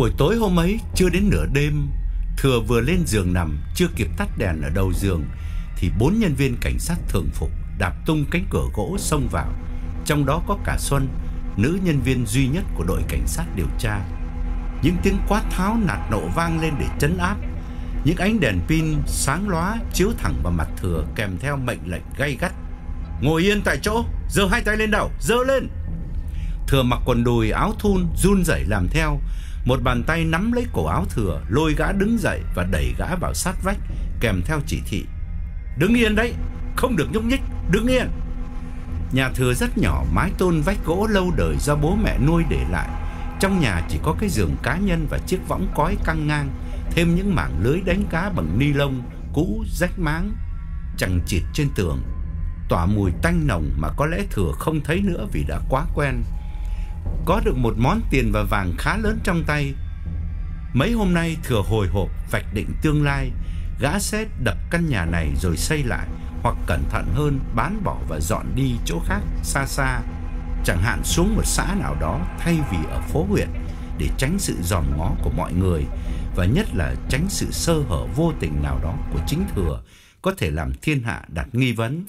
Buổi tối hôm ấy, chưa đến nửa đêm, Thừa vừa lên giường nằm, chưa kịp tắt đèn ở đầu giường thì bốn nhân viên cảnh sát thường phục đạp tung cánh cửa gỗ xông vào, trong đó có cả Xuân, nữ nhân viên duy nhất của đội cảnh sát điều tra. Những tiếng quát tháo nạt nộ vang lên để trấn áp. Những ánh đèn pin sáng lóa chiếu thẳng vào mặt Thừa kèm theo mệnh lệnh gay gắt. Ngồi yên tại chỗ, giơ hai tay lên đầu, giơ lên. Thừa mặc quần đùi áo thun run rẩy làm theo, một bàn tay nắm lấy cổ áo Thừa, lôi gã đứng dậy và đẩy gã vào sát vách kèm theo chỉ thị. Đứng yên đấy, không được nhúc nhích, đứng yên. Nhà Thừa rất nhỏ, mái tôn vách gỗ lâu đời do bố mẹ nuôi để lại. Trong nhà chỉ có cái giường cá nhân và chiếc võng cói căng ngang, thêm những mảng lưới đánh cá bằng ni lông cũ rách máng chằng chịt trên tường. Tỏa mùi tanh nồng mà có lẽ Thừa không thấy nữa vì đã quá quen. Có được một món tiền và vàng khá lớn trong tay. Mấy hôm nay Thừa hồi hộp vạch định tương lai, gã sẽ đập căn nhà này rồi xây lại hoặc cẩn thận hơn bán bỏ và dọn đi chỗ khác xa xa, chẳng hạn xuống một xã nào đó thay vì ở phố huyện để tránh sự dòm ngó của mọi người và nhất là tránh sự sơ hở vô tình nào đó của chính thừa có thể làm thiên hạ đặt nghi vấn.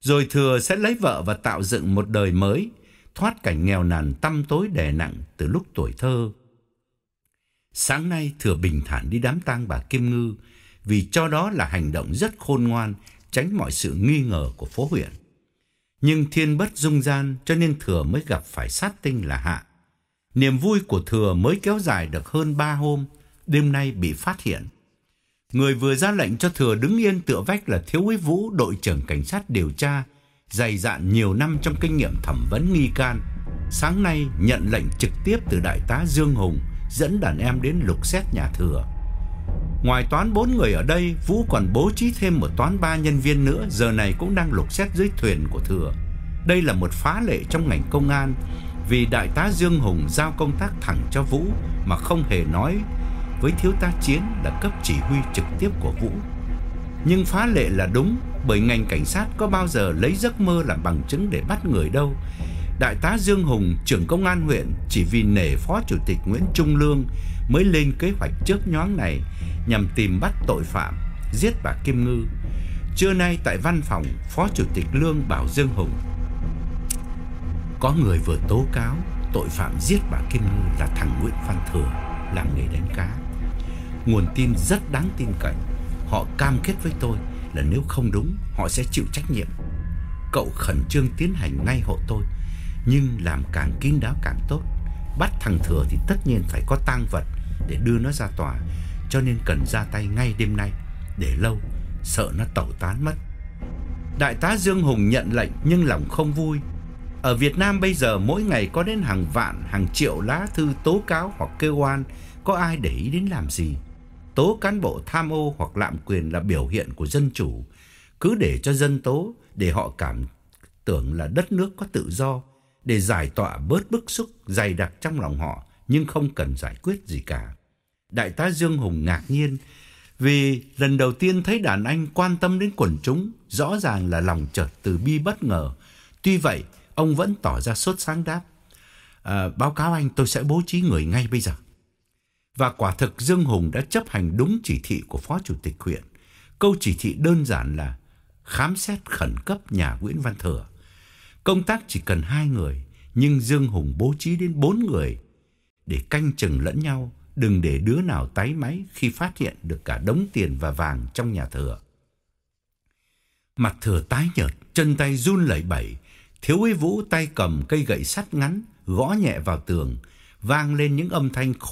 Rồi thừa sẽ lấy vợ và tạo dựng một đời mới, thoát cảnh nghèo nàn tăm tối đè nặng từ lúc tuổi thơ. Sáng nay thừa bình thản đi đám tang bà Kim Ngư vì cho đó là hành động rất khôn ngoan, tránh mọi sự nghi ngờ của phố huyện. Nhưng thiên bất dung gian cho nên thừa mới gặp phải sát tinh là hạ. Niềm vui của thừa mới kéo dài được hơn ba hôm, đêm nay bị phát hiện. Người vừa ra lệnh cho thừa đứng yên tựa vách là thiếu úy Vũ, đội trưởng cảnh sát điều tra, dày dạn nhiều năm trong kinh nghiệm thẩm vấn nghi can. Sáng nay nhận lệnh trực tiếp từ đại tá Dương Hùng dẫn đàn em đến lục xét nhà thừa. Ngoài toán bốn người ở đây, Vũ còn bố trí thêm một toán ba nhân viên nữa giờ này cũng đang lục xét dưới thuyền của thừa. Đây là một phá lệ trong ngành công an vì đại tá Dương Hùng giao công tác thẳng cho Vũ mà không hề nói với thiếu tá Chiến là cấp chỉ huy trực tiếp của Vũ. Nhưng phá lệ là đúng bởi ngành cảnh sát có bao giờ lấy giấc mơ làm bằng chứng để bắt người đâu. Đại tá Dương Hùng, trưởng công an huyện chỉ vì nể phó chủ tịch Nguyễn Trung Lương mới lên kế hoạch chớp nhoáng này nhằm tìm bắt tội phạm giết bà Kim Ngư. Trưa nay tại văn phòng, Phó Chủ tịch Lương bảo Dương Hùng có người vừa tố cáo tội phạm giết bà Kim Ngư là thằng Nguyễn Văn Thừa làm nghề đánh cá. Nguồn tin rất đáng tin cậy. Họ cam kết với tôi là nếu không đúng, họ sẽ chịu trách nhiệm. Cậu khẩn trương tiến hành ngay hộ tôi, nhưng làm càng kín đáo càng tốt. Bắt thằng Thừa thì tất nhiên phải có tang vật để đưa nó ra tòa, cho nên cần ra tay ngay đêm nay, để lâu sợ nó tẩu tán mất. Đại tá Dương Hùng nhận lệnh nhưng lòng không vui. Ở Việt Nam bây giờ mỗi ngày có đến hàng vạn, hàng triệu lá thư tố cáo hoặc kêu oan, có ai để ý đến làm gì? Tố cán bộ tham ô hoặc lạm quyền là biểu hiện của dân chủ, cứ để cho dân tố để họ cảm tưởng là đất nước có tự do, để giải tỏa bớt bức xúc dày đặc trong lòng họ nhưng không cần giải quyết gì cả. Đại tá Dương Hùng ngạc nhiên vì lần đầu tiên thấy đàn anh quan tâm đến quần chúng, rõ ràng là lòng chợt từ bi bất ngờ. Tuy vậy, ông vẫn tỏ ra sốt sáng đáp. À, báo cáo anh tôi sẽ bố trí người ngay bây giờ. Và quả thực Dương Hùng đã chấp hành đúng chỉ thị của Phó Chủ tịch huyện. Câu chỉ thị đơn giản là khám xét khẩn cấp nhà Nguyễn Văn Thừa. Công tác chỉ cần hai người, nhưng Dương Hùng bố trí đến bốn người để canh chừng lẫn nhau, đừng để đứa nào tái máy khi phát hiện được cả đống tiền và vàng trong nhà Thừa. Mặt Thừa tái nhợt, chân tay run lẩy bẩy, Thiếu úy Vũ tay cầm cây gậy sắt ngắn, gõ nhẹ vào tường, vang lên những âm thanh khó